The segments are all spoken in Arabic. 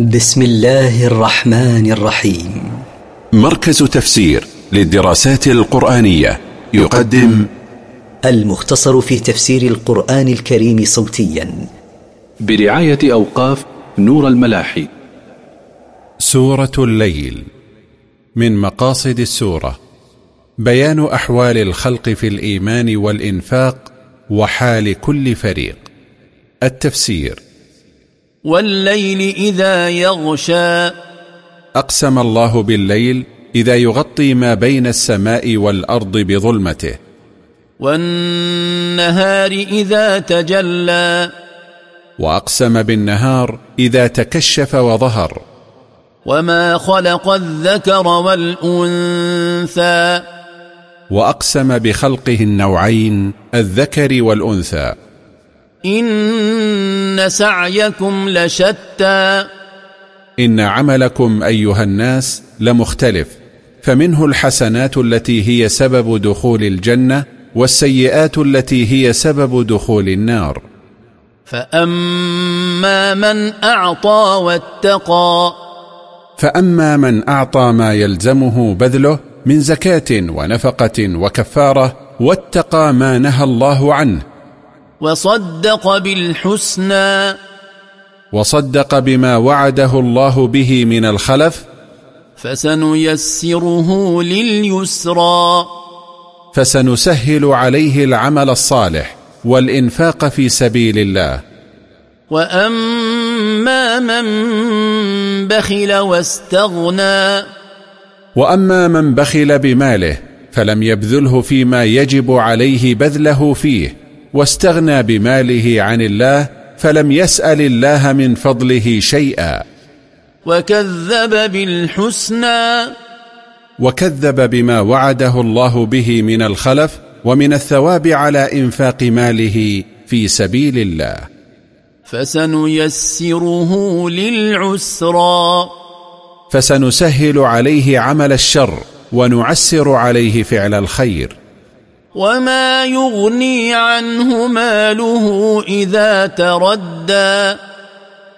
بسم الله الرحمن الرحيم. مركز تفسير للدراسات القرآنية يقدم المختصر في تفسير القرآن الكريم صوتيا. برعاية أوقاف نور الملاحي. سورة الليل. من مقاصد السورة. بيان أحوال الخلق في الإيمان والإنفاق وحال كل فريق. التفسير. والليل إذا يغشى. أقسم الله بالليل إذا يغطي ما بين السماء والأرض بظلمته. والنهار إذا تجلى. وأقسم بالنهار إذا تكشف وظهر. وما خلق الذكر والأنثى. وأقسم بخلقه النوعين الذكر والأنثى. إن سعيكم لشتى. إن عملكم أيها الناس لمختلف فمنه الحسنات التي هي سبب دخول الجنة والسيئات التي هي سبب دخول النار. فأما من أعطى واتقى. فأما من أعطى ما يلزمه بذله من زكاة ونفقة وكفارة واتقى ما نهى الله عنه. وصدق بالحسنى. وصدق بما وعده الله به من الخلف. فسنيسره لليسرى. فسنسهل عليه العمل الصالح والإنفاق في سبيل الله. وأما من بخل واستغنى. وأما من بخل بماله فلم يبذله فيما يجب عليه بذله فيه. واستغنى بماله عن الله فلم يسأل الله من فضله شيئا. وكذب بالحسنى. وكذب بما وعده الله به من الخلف ومن الثواب على إنفاق ماله في سبيل الله. فسنيسره للعسرى. فسنسهل عليه عمل الشر ونعسر عليه فعل الخير. وما يغني عنه ماله إذا تردى.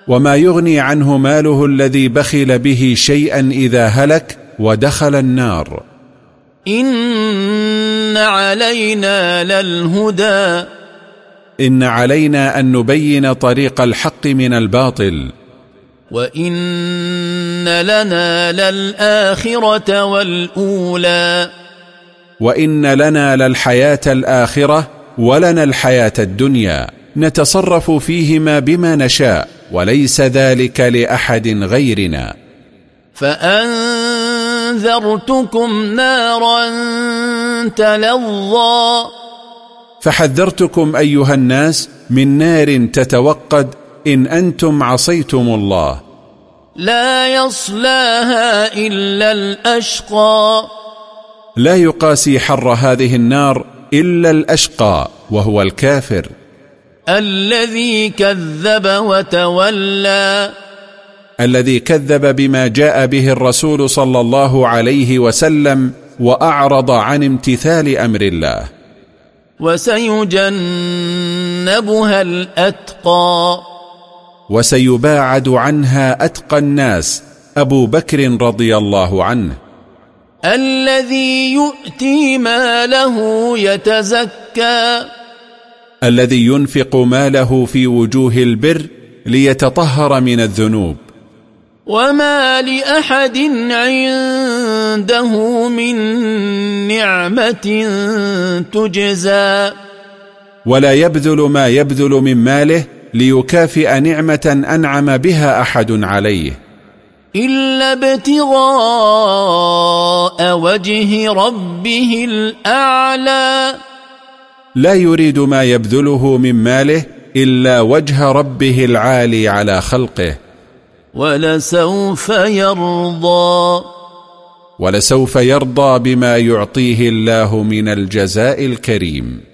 وما يغني عنه ماله الذي بخل به شيئا إذا هلك ودخل النار. إن علينا للهدى. إن علينا أن نبين طريق الحق من الباطل. وإن لنا للآخرة والأولى. وإن لنا للحياة الآخرة ولنا الحياة الدنيا. نتصرف فيهما بما نشاء وليس ذلك لأحد غيرنا. فأنذرتكم نارا تلظى. فحذرتكم أيها الناس من نار تتوقد إن أنتم عصيتم الله. لا يصلاها إلا الأشقى. لا يقاسي حر هذه النار إلا الأشقى وهو الكافر. الذي كذب وتولى. الذي كذب بما جاء به الرسول صلى الله عليه وسلم وأعرض عن امتثال أمر الله. وسيجنبها الأتقى. وسيباعد عنها أتقى الناس. أبو بكر رضي الله عنه. الذي يؤتي ماله يتزكى. الذي ينفق ماله في وجوه البر ليتطهر من الذنوب. وما لأحد عنده من نعمة تجزى. ولا يبذل ما يبذل من ماله ليكافئ نعمة أنعم بها أحد عليه. إلا ابتغاء وجه ربه الأعلى. لا يريد ما يبذله من ماله إلا وجه ربه العالي على خلقه. ولسوف يرضى. ولسوف يرضى بما يعطيه الله من الجزاء الكريم.